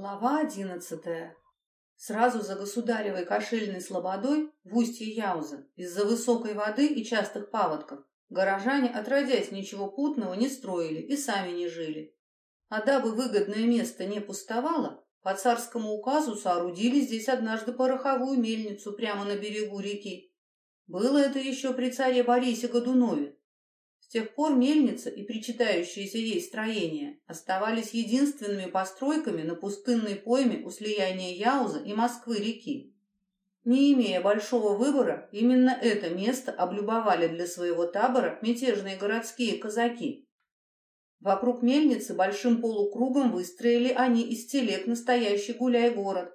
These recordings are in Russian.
Глава одиннадцатая. Сразу за государевой кошельной слободой в устье Яуза из-за высокой воды и частых паводков горожане, отродясь ничего путного, не строили и сами не жили. А дабы выгодное место не пустовало, по царскому указу соорудили здесь однажды пороховую мельницу прямо на берегу реки. Было это еще при царе Борисе Годунове, с тех пор мельница и причитающиеся ей строения оставались единственными постройками на пустынной пойме у слияния Яуза и Москвы-реки. Не имея большого выбора, именно это место облюбовали для своего табора мятежные городские казаки. Вокруг мельницы большим полукругом выстроили они из телег настоящий гуляй-город,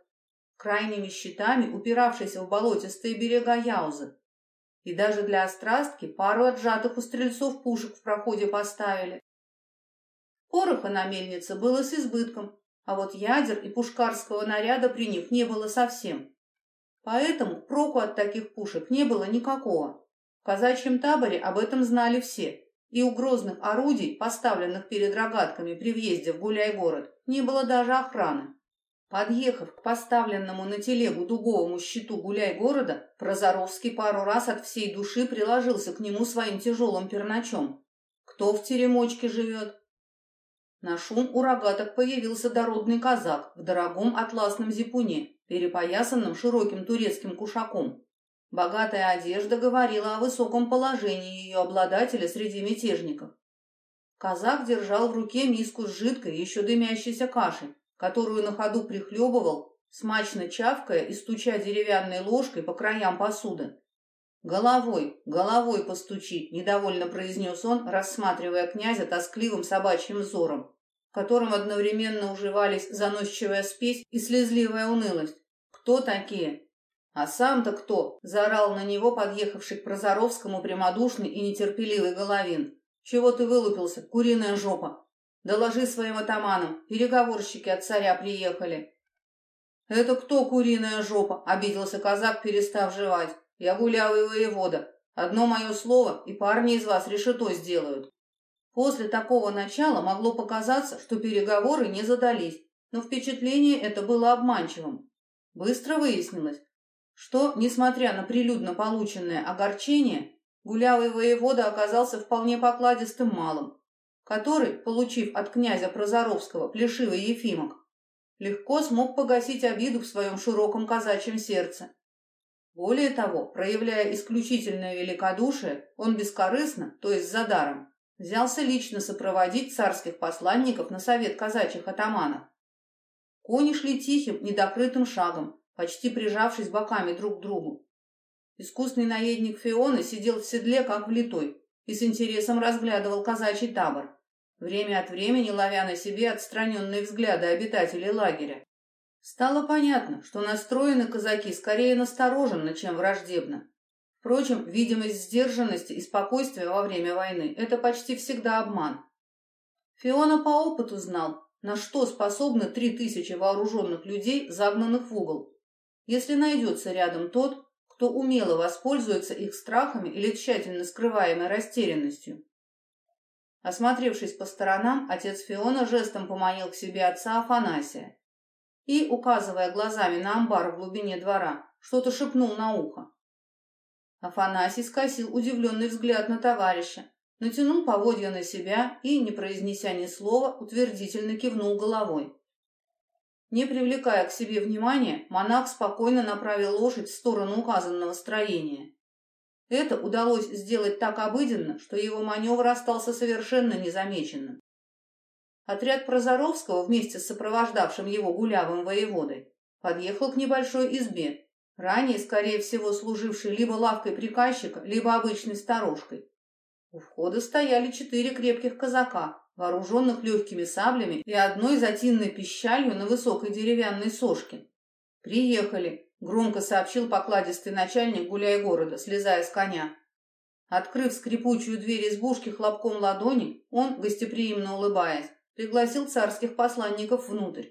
крайними щитами упиравшийся в болотистые берега Яуза, и даже для острастки пару отжатых у стрельцов пушек в проходе поставили. Пороха на мельнице было с избытком, а вот ядер и пушкарского наряда при них не было совсем. Поэтому проку от таких пушек не было никакого. В казачьем таборе об этом знали все, и у орудий, поставленных перед рогатками при въезде в Гуляй-город, не было даже охраны. Подъехав к поставленному на телегу дубовому щиту гуляй-города, Прозоровский пару раз от всей души приложился к нему своим тяжелым перначом. Кто в теремочке живет? На шум у рогаток появился дородный казак в дорогом атласном зипуне, перепоясанном широким турецким кушаком. Богатая одежда говорила о высоком положении ее обладателя среди мятежников. Казак держал в руке миску с жидкой, еще дымящейся кашей, которую на ходу прихлебывал, смачно чавкая и стуча деревянной ложкой по краям посуды. «Головой, головой постучи», — недовольно произнес он, рассматривая князя тоскливым собачьим взором, в котором одновременно уживались заносчивая спесь и слезливая унылость. «Кто такие?» «А сам-то кто?» — заорал на него подъехавший к Прозоровскому прямодушный и нетерпеливый Головин. «Чего ты вылупился, куриная жопа? Доложи своим атаманам, переговорщики от царя приехали. Это кто куриная жопа? Обиделся казак, перестав жевать. Я гулявый воевода. Одно мое слово, и парни из вас решето сделают. После такого начала могло показаться, что переговоры не задались, но впечатление это было обманчивым. Быстро выяснилось, что, несмотря на прилюдно полученное огорчение, гулявый воевода оказался вполне покладистым малым, который, получив от князя Прозоровского плешивый Ефимок, легко смог погасить обиду в своем широком казачьем сердце. Более того, проявляя исключительное великодушие, он бескорыстно, то есть за даром, взялся лично сопроводить царских посланников на совет казачьих атаманов. Кони шли тихим, недокрытым шагом, почти прижавшись боками друг к другу. Искусный наедник Фиона сидел в седле, как влитой, и с интересом разглядывал казачий табор, время от времени ловя на себе отстраненные взгляды обитателей лагеря. Стало понятно, что настроены казаки скорее настороженно, чем враждебно. Впрочем, видимость сдержанности и спокойствия во время войны – это почти всегда обман. Фиона по опыту знал, на что способны три тысячи вооруженных людей, загнанных в угол. Если найдется рядом тот, кто умело воспользуется их страхами или тщательно скрываемой растерянностью. Осмотревшись по сторонам, отец Фиона жестом поманил к себе отца Афанасия и, указывая глазами на амбар в глубине двора, что-то шепнул на ухо. Афанасий скосил удивленный взгляд на товарища, натянул поводья на себя и, не произнеся ни слова, утвердительно кивнул головой. Не привлекая к себе внимания, монах спокойно направил лошадь в сторону указанного строения. Это удалось сделать так обыденно, что его маневр остался совершенно незамеченным. Отряд Прозоровского вместе с сопровождавшим его гулявым воеводой подъехал к небольшой избе, ранее, скорее всего, служившей либо лавкой приказчика, либо обычной сторожкой. У входа стояли четыре крепких казака, вооруженных легкими саблями и одной затинной пищалью на высокой деревянной сошке. «Приехали», — громко сообщил покладистый начальник гуляя города, слезая с коня. Открыв скрипучую дверь избушки хлопком ладони, он, гостеприимно улыбаясь, пригласил царских посланников внутрь.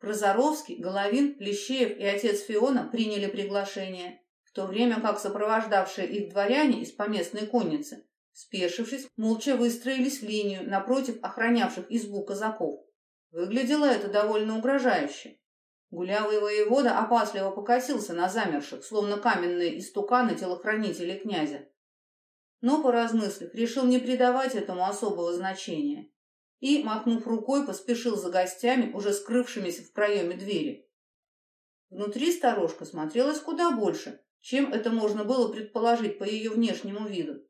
Прозоровский, Головин, Плещеев и отец Фиона приняли приглашение, в то время как сопровождавшие их дворяне из поместной конницы Спешившись, молча выстроились в линию напротив охранявших избу казаков. Выглядело это довольно угрожающе. Гулявый воевода опасливо покосился на замерших, словно каменные истуканы телохранителей князя. Но, поразмыслив, решил не придавать этому особого значения и, махнув рукой, поспешил за гостями, уже скрывшимися в проеме двери. Внутри сторожка смотрелась куда больше, чем это можно было предположить по ее внешнему виду.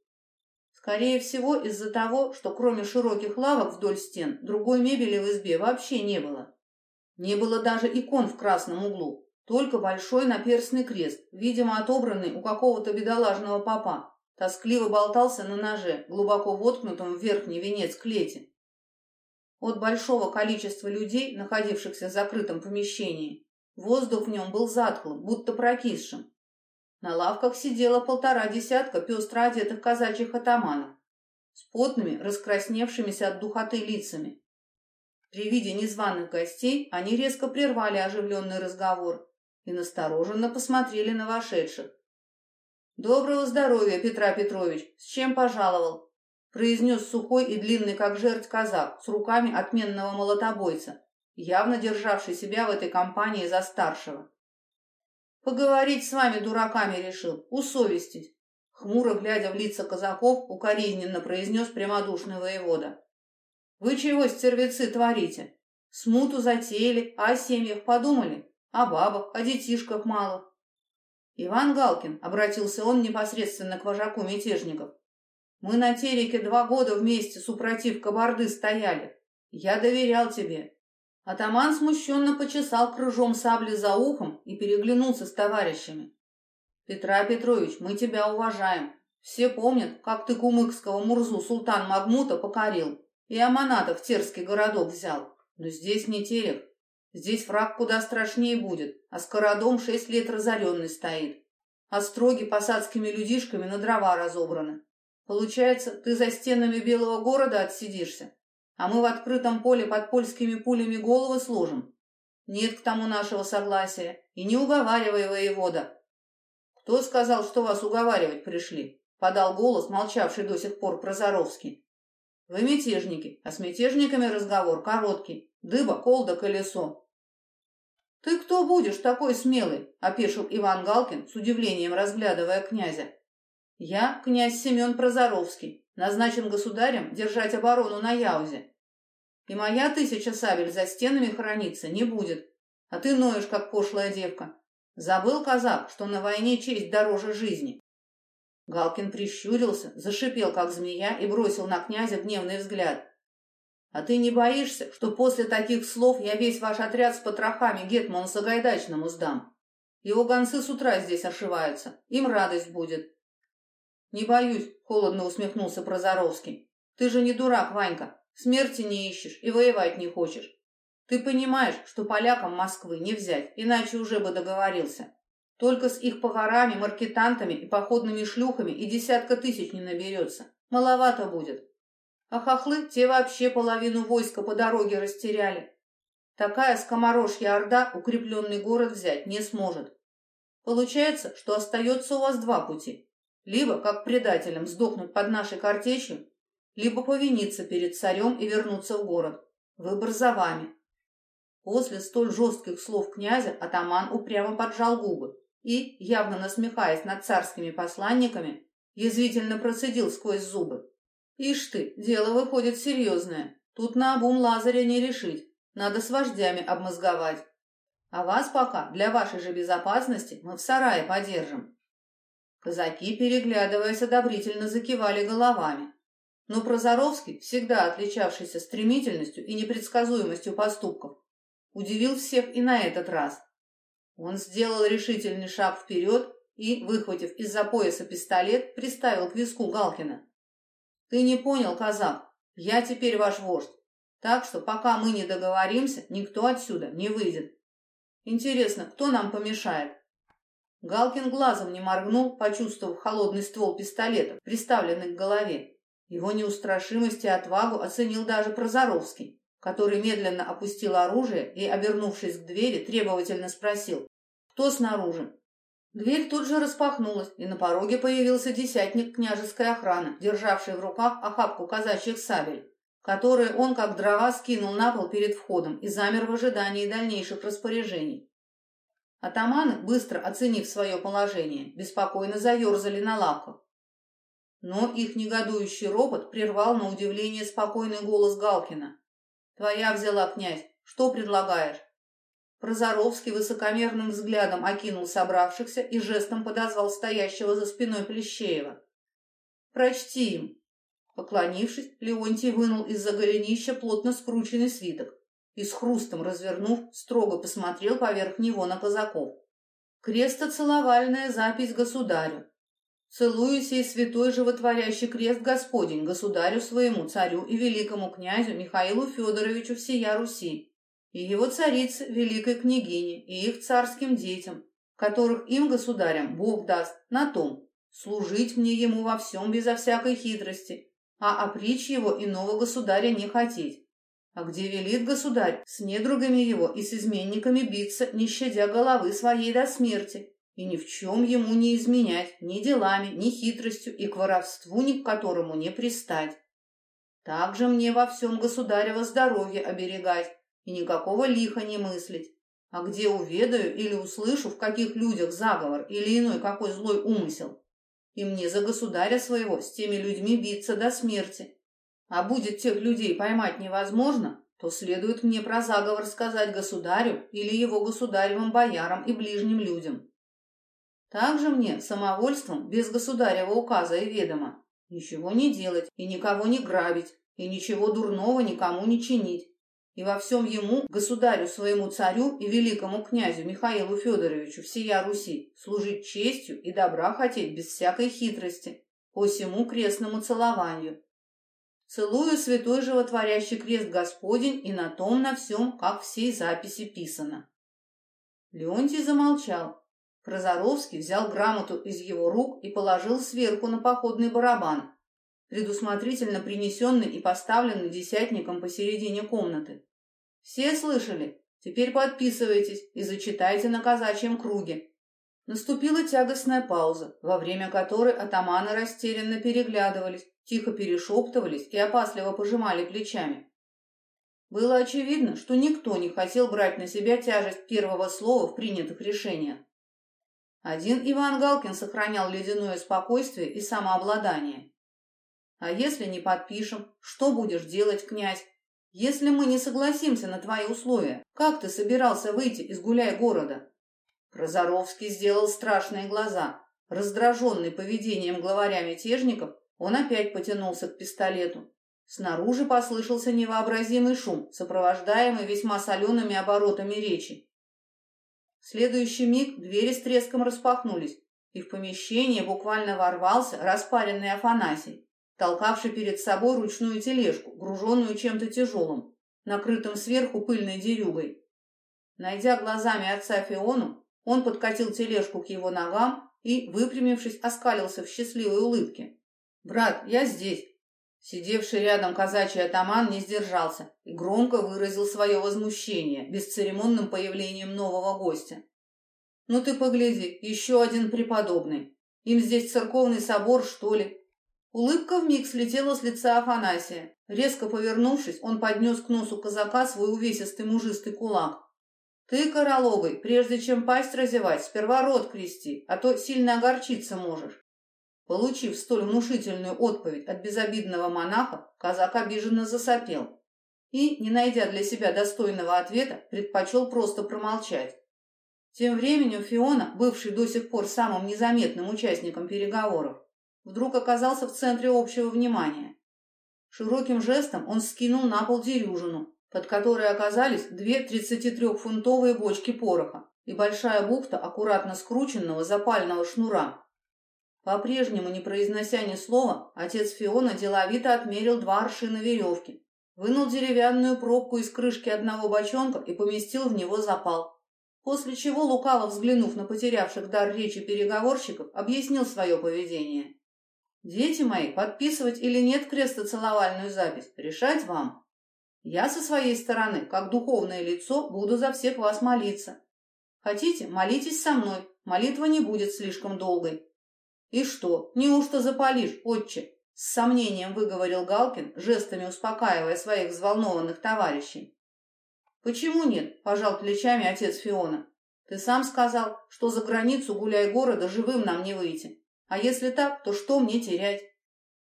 Скорее всего, из-за того, что кроме широких лавок вдоль стен, другой мебели в избе вообще не было. Не было даже икон в красном углу, только большой наперстный крест, видимо, отобранный у какого-то бедолажного папа, тоскливо болтался на ноже, глубоко воткнутом в верхний венец клети. От большого количества людей, находившихся в закрытом помещении, воздух в нем был затхлым, будто прокисшим. На лавках сидело полтора десятка пестро одетых казачьих атаманов с потными, раскрасневшимися от духоты лицами. При виде незваных гостей они резко прервали оживленный разговор и настороженно посмотрели на вошедших. «Доброго здоровья, Петра Петрович! С чем пожаловал?» произнес сухой и длинный, как жертв казак, с руками отменного молотобойца, явно державший себя в этой компании за старшего. «Поговорить с вами, дураками, решил, усовестить», хмуро глядя в лица казаков, укоризненно произнес прямодушный воевода. Вы чего, стервецы, творите? Смуту затеяли, а о семьях подумали? О бабах, о детишках малых? Иван Галкин, обратился он непосредственно к вожаку мятежников. Мы на Тереке два года вместе, супротив кабарды, стояли. Я доверял тебе. Атаман смущенно почесал крыжом сабли за ухом и переглянулся с товарищами. Петра Петрович, мы тебя уважаем. Все помнят, как ты кумыкского Мурзу султан Магмута покорил. И Аманатов терский городок взял. Но здесь не Терек. Здесь враг куда страшнее будет, а скородом шесть лет разоренный стоит. А строги посадскими людишками на дрова разобраны. Получается, ты за стенами белого города отсидишься, а мы в открытом поле под польскими пулями головы сложим. Нет к тому нашего согласия, и не уговаривай воевода. Кто сказал, что вас уговаривать пришли? Подал голос, молчавший до сих пор Прозоровский. Вы мятежники, а с мятежниками разговор короткий. Дыба, колда, колесо. Ты кто будешь такой смелый? опешил Иван Галкин, с удивлением разглядывая князя. Я князь Семен Прозоровский, назначен государем держать оборону на Яузе. И моя тысяча сабель за стенами храниться не будет. А ты ноешь, как пошлая девка. Забыл, казак, что на войне честь дороже жизни. Галкин прищурился, зашипел, как змея, и бросил на князя гневный взгляд. «А ты не боишься, что после таких слов я весь ваш отряд с потрохами Гетману Сагайдачному сдам? Его гонцы с утра здесь ошиваются, им радость будет». «Не боюсь», — холодно усмехнулся Прозоровский. «Ты же не дурак, Ванька, смерти не ищешь и воевать не хочешь. Ты понимаешь, что полякам Москвы не взять, иначе уже бы договорился. Только с их поварами, маркетантами и походными шлюхами и десятка тысяч не наберется. Маловато будет. А хохлы те вообще половину войска по дороге растеряли. Такая скоморожья орда укрепленный город взять не сможет. Получается, что остается у вас два пути. Либо, как предателям, сдохнуть под нашей картечью, либо повиниться перед царем и вернуться в город. Выбор за вами. После столь жестких слов князя атаман упрямо поджал губы и, явно насмехаясь над царскими посланниками, язвительно процедил сквозь зубы. «Ишь ты, дело выходит серьезное. Тут на обум Лазаря не решить. Надо с вождями обмозговать. А вас пока, для вашей же безопасности, мы в сарае подержим». Казаки, переглядываясь, одобрительно закивали головами. Но Прозоровский, всегда отличавшийся стремительностью и непредсказуемостью поступков, удивил всех и на этот раз. Он сделал решительный шаг вперед и, выхватив из-за пояса пистолет, приставил к виску Галкина. «Ты не понял, казак, я теперь ваш вождь, так что пока мы не договоримся, никто отсюда не выйдет. Интересно, кто нам помешает?» Галкин глазом не моргнул, почувствовав холодный ствол пистолета, приставленный к голове. Его неустрашимость и отвагу оценил даже Прозоровский который медленно опустил оружие и, обернувшись к двери, требовательно спросил «Кто снаружи?». Дверь тут же распахнулась, и на пороге появился десятник княжеской охраны, державший в руках охапку казачьих сабель, которые он как дрова скинул на пол перед входом и замер в ожидании дальнейших распоряжений. Атаманы, быстро оценив свое положение, беспокойно заерзали на лавках. Но их негодующий ропот прервал на удивление спокойный голос Галкина. «Твоя взяла, князь. Что предлагаешь?» Прозоровский высокомерным взглядом окинул собравшихся и жестом подозвал стоящего за спиной Плещеева. «Прочти им!» Поклонившись, Леонтий вынул из-за голенища плотно скрученный свиток и с хрустом развернув, строго посмотрел поверх него на казаков. Крестоцеловальная запись государю. Целую сей святой животворящий крест Господень, государю своему, царю и великому князю Михаилу Федоровичу всея Руси, и его царице, великой княгине, и их царским детям, которых им, государям, Бог даст, на том, служить мне ему во всем безо всякой хитрости, а опричь его иного государя не хотеть. А где велит государь с недругами его и с изменниками биться, не щадя головы своей до смерти, и ни в чем ему не изменять, ни делами, ни хитростью, и к воровству ни к которому не пристать. Также мне во всем государево здоровье оберегать, и никакого лиха не мыслить. А где уведаю или услышу, в каких людях заговор или иной какой злой умысел, и мне за государя своего с теми людьми биться до смерти. А будет тех людей поймать невозможно, то следует мне про заговор сказать государю или его государевым боярам и ближним людям. Также мне самовольством без государева указа и ведома ничего не делать и никого не грабить, и ничего дурного никому не чинить, и во всем ему, государю своему царю и великому князю Михаилу Федоровичу всея Руси, служить честью и добра хотеть без всякой хитрости, по всему крестному целованию. Целую святой животворящий крест Господень, и на том на всем, как всей записи писано. Леонтий замолчал. Прозоровский взял грамоту из его рук и положил сверху на походный барабан, предусмотрительно принесенный и поставленный десятником посередине комнаты. Все слышали? Теперь подписывайтесь и зачитайте на казачьем круге. Наступила тягостная пауза, во время которой атаманы растерянно переглядывались, тихо перешептывались и опасливо пожимали плечами. Было очевидно, что никто не хотел брать на себя тяжесть первого слова в принятых решениях. Один Иван Галкин сохранял ледяное спокойствие и самообладание. «А если не подпишем, что будешь делать, князь?» Если мы не согласимся на твои условия, как ты собирался выйти из гуляй-города?» Прозоровский сделал страшные глаза. Раздраженный поведением главаря мятежников, он опять потянулся к пистолету. Снаружи послышался невообразимый шум, сопровождаемый весьма солеными оборотами речи. В следующий миг двери с треском распахнулись, и в помещение буквально ворвался распаренный Афанасий толкавший перед собой ручную тележку, груженную чем-то тяжелым, накрытым сверху пыльной дерюгой. Найдя глазами отца Фиону, он подкатил тележку к его ногам и, выпрямившись, оскалился в счастливой улыбке. «Брат, я здесь!» Сидевший рядом казачий атаман не сдержался и громко выразил свое возмущение бесцеремонным появлением нового гостя. «Ну ты погляди, еще один преподобный. Им здесь церковный собор, что ли? Улыбка вмиг слетела с лица Афанасия. Резко повернувшись, он поднес к носу казака свой увесистый мужистый кулак. «Ты, Короловый, прежде чем пасть разевать, сперва рот крести, а то сильно огорчиться можешь». Получив столь внушительную отповедь от безобидного монаха, казак обиженно засопел и, не найдя для себя достойного ответа, предпочел просто промолчать. Тем временем Фиона, бывший до сих пор самым незаметным участником переговоров, вдруг оказался в центре общего внимания. Широким жестом он скинул на пол дерюжину, под которой оказались две 33-фунтовые бочки пороха и большая бухта аккуратно скрученного запального шнура. По-прежнему, не произнося ни слова, отец Фиона деловито отмерил два аршина веревки, вынул деревянную пробку из крышки одного бочонка и поместил в него запал. После чего, лукаво взглянув на потерявших дар речи переговорщиков, объяснил свое поведение. Дети мои, подписывать или нет крестоцеловальную запись, решать вам. Я со своей стороны, как духовное лицо, буду за всех вас молиться. Хотите, молитесь со мной, молитва не будет слишком долгой. И что, неужто запалишь, отче? С сомнением выговорил Галкин, жестами успокаивая своих взволнованных товарищей. «Почему нет?» – пожал плечами отец Фиона. «Ты сам сказал, что за границу гуляй города живым нам не выйти. А если так, то что мне терять?»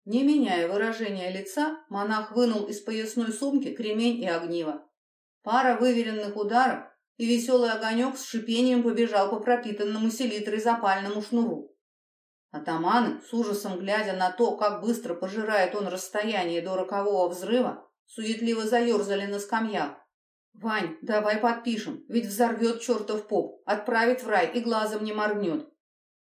Не меняя выражения лица, монах вынул из поясной сумки кремень и огниво. Пара выверенных ударов, и веселый огонек с шипением побежал по пропитанному селитрой запальному шнуру. Атаманы, с ужасом глядя на то, как быстро пожирает он расстояние до рокового взрыва, суетливо заерзали на скамьях. «Вань, давай подпишем, ведь взорвет чертов поп, отправить в рай и глазом не моргнет».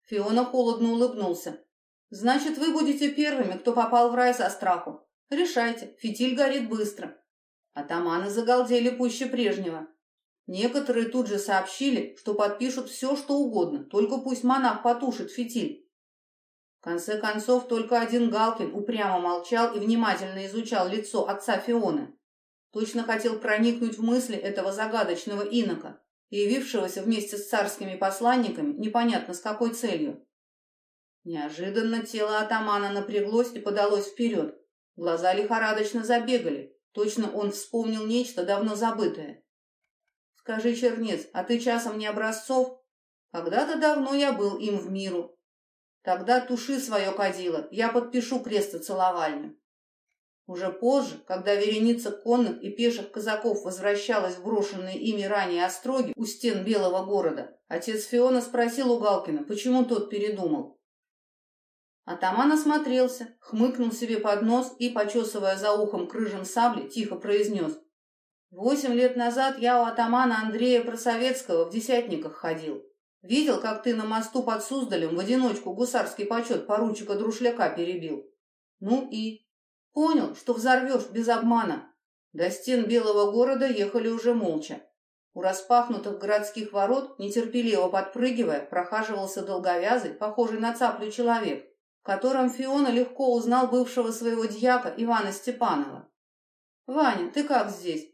Фиона холодно улыбнулся. «Значит, вы будете первыми, кто попал в рай со страху. Решайте, фитиль горит быстро». Атаманы загалдели пуще прежнего. Некоторые тут же сообщили, что подпишут все, что угодно, только пусть монах потушит фитиль. Конце концов, только один Галкин упрямо молчал и внимательно изучал лицо отца Фионы. Точно хотел проникнуть в мысли этого загадочного инока, явившегося вместе с царскими посланниками непонятно с какой целью. Неожиданно тело атамана напряглось и подалось вперед. Глаза лихорадочно забегали. Точно он вспомнил нечто давно забытое. «Скажи, чернец, а ты часом не Образцов? Когда-то давно я был им в миру, Тогда туши свое кадило, я подпишу крестоцеловальню. Уже позже, когда вереница конных и пеших казаков возвращалась в брошенные ими ранее остроги у стен Белого города, отец Фиона спросил у Галкина, почему тот передумал. Атаман осмотрелся, хмыкнул себе под нос и, почесывая за ухом крыжем сабли, тихо произнес. «Восемь лет назад я у атамана Андрея Просоветского в десятниках ходил. Видел, как ты на мосту под Суздалем в одиночку гусарский почет поручика Друшляка перебил? Ну и? Понял, что взорвешь без обмана. До стен Белого города ехали уже молча. У распахнутых городских ворот, нетерпеливо подпрыгивая, прохаживался долговязый, похожий на цаплю человек, в котором Фиона легко узнал бывшего своего дьяка Ивана Степанова. «Ваня, ты как здесь?» —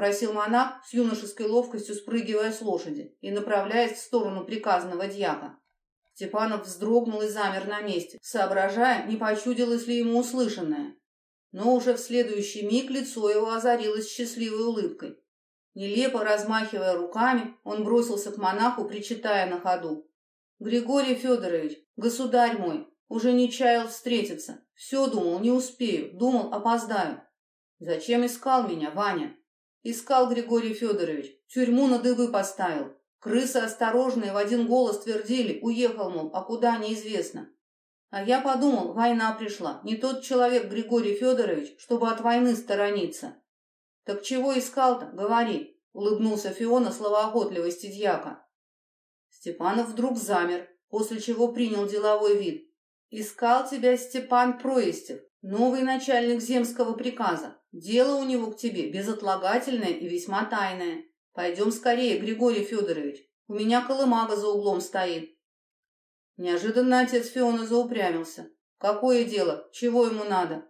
спросил монах с юношеской ловкостью, спрыгивая с лошади и направляясь в сторону приказанного дьяка. Степанов вздрогнул и замер на месте, соображая, не почудилось ли ему услышанное. Но уже в следующий миг лицо его озарилось счастливой улыбкой. Нелепо размахивая руками, он бросился к монаху, причитая на ходу. «Григорий Федорович, государь мой, уже не чаял встретиться. Все думал, не успею, думал, опоздаю. Зачем искал меня, Ваня?» Искал Григорий Федорович, тюрьму на дыбы поставил. Крысы осторожные в один голос твердили, уехал, мол, а куда неизвестно. А я подумал, война пришла, не тот человек Григорий Федорович, чтобы от войны сторониться. Так чего искал-то, говори, улыбнулся Фиона словоохотливости дьяка. Степанов вдруг замер, после чего принял деловой вид. Искал тебя Степан Проестев, новый начальник земского приказа. Дело у него к тебе безотлагательное и весьма тайное. Пойдем скорее, Григорий Федорович. У меня колымага за углом стоит. Неожиданно отец Фиона заупрямился. Какое дело? Чего ему надо?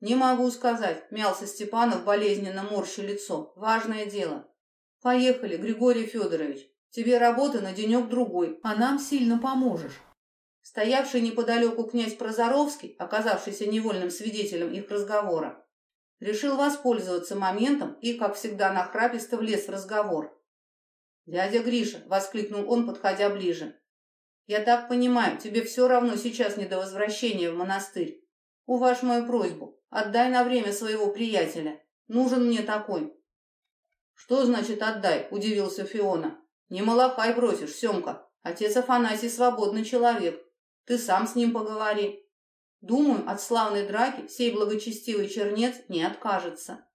Не могу сказать, мялся Степанов, болезненно морща лицо. Важное дело. Поехали, Григорий Федорович. Тебе работа на денек-другой, а нам сильно поможешь. Стоявший неподалеку князь Прозоровский, оказавшийся невольным свидетелем их разговора, Решил воспользоваться моментом и, как всегда, нахраписто влез в разговор. «Дядя Гриша!» — воскликнул он, подходя ближе. «Я так понимаю, тебе все равно сейчас не до возвращения в монастырь. Уваж мою просьбу, отдай на время своего приятеля. Нужен мне такой». «Что значит отдай?» — удивился Фиона. «Не малахай бросишь, Семка. Отец Афанасий свободный человек. Ты сам с ним поговори. Думаю, от славной драки сей благочестивый чернец не откажется.